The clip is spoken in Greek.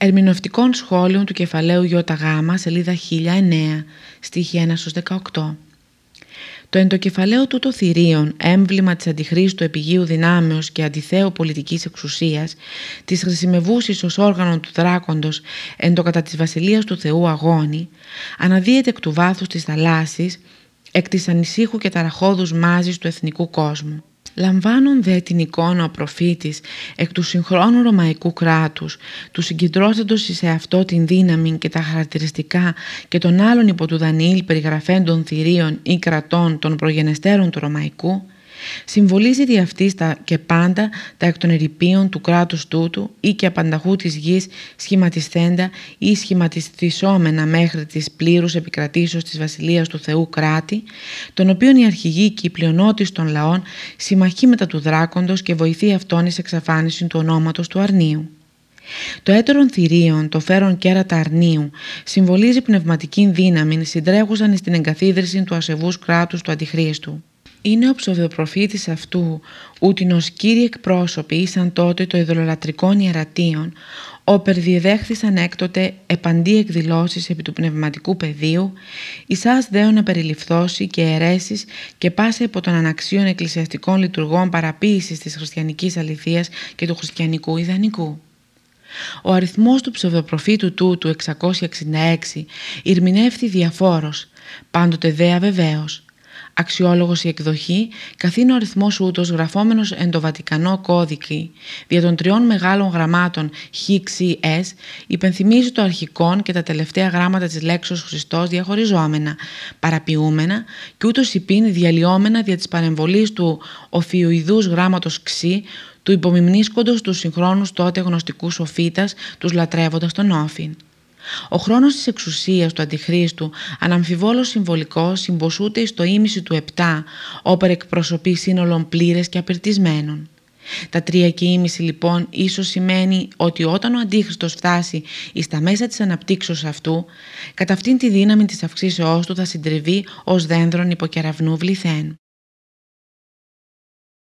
Ερμηνευτικών σχόλων του κεφαλαίου ΙΓ, σελίδα 1009, στίχη 1 18. Το εντοκεφαλαίο τούτο θηρίων, έμβλημα της αντιχρίστου επιγείου δυνάμεως και αντιθέου πολιτικής εξουσίας, της χρησιμευούσης ως όργανο του δράκοντος εντοκατά της βασιλείας του Θεού αγώνη, αναδύεται εκ του βάθους της θαλάσσης, εκ της ανησύχου και ταραχώδους μάζης του εθνικού κόσμου. Λαμβάνουν δε την εικόνα ο προφήτης εκ του συγχρόνου ρωμαϊκού κράτους, του συγκεντρώσαντος σε αυτό την δύναμη και τα χαρακτηριστικά και των άλλων υπό του Δανιήλ περιγραφέντων θηρίων ή κρατών των προγενεστέρων του ρωμαϊκού, Συμβολίζει δι' αυτή και πάντα τα εκ των ερηπείων του κράτους τούτου ή και απανταχού της γης σχηματισθέντα ή σχηματιστησόμενα μέχρι της πλήρους επικρατήσεως της Βασιλείας του Θεού κράτη, τον οποίον η αρχηγή και η πλειονότηση των λαών συμμαχεί μετά του δράκοντος και βοηθεί αυτόν εις εξαφάνιση του ονόματος του αρνίου. Το έτερον θηρίων, το φέρον κέρατα αρνίου, συμβολίζει πνευματική δύναμη συντρέχουσαν στην εγκαθίδρυση του ασεβούς κράτους του Αντιχρίστου. Είναι ο ψευδοπροφήτης αυτού, ούτιν ως κύριοι εκπρόσωποι ήσαν τότε το ειδωλολατρικών ιερατείων, όπερ διεδέχθησαν έκτοτε επαντή εκδηλώσεις επί του πνευματικού πεδίου, εισάς δέον να περιληφθώσει και αιρέσεις και πάσε από των αναξίων εκκλησιαστικών λειτουργών παραποίησης της χριστιανικής αληθείας και του χριστιανικού ιδανικού. Ο αριθμός του ψευδοπροφήτου τούτου 666 ηρμηνεύθη διαφόρος, πάντοτε δε αβεβαίως, αξιόλογος η εκδοχή, καθήν ο αριθμός ούτως γραφόμενος εν το Βατικανό κώδικη, δια των τριών μεγάλων γραμμάτων HCS, υπενθυμίζει το αρχικόν και τα τελευταία γράμματα της λέξης Χριστός διαχωριζόμενα, παραποιούμενα και ούτως υπήν διαλυόμενα δια της παρεμβολής του οφιοειδούς γράμματος ξύ, του υπομιμνίσκοντος τους συγχρόνους τότε γνωστικούς σοφίτας, τους λατρεύοντας τον όφιν. Ο χρόνος της εξουσίας του Αντιχρίστου, αναμφιβόλως συμβολικό, συμποσούται στο ίμιση του 7, όπερ εκπροσωπεί σύνολων πλήρες και απερτισμένων. Τα τρία και ίμιση λοιπόν ίσως σημαίνει ότι όταν ο Αντίχριστος φτάσει εις τα μέσα της αναπτύξεως αυτού, κατά αυτήν τη δύναμη της αυξήσεώς του θα συντριβεί ως δένδρον υποκεραυνού βληθέν.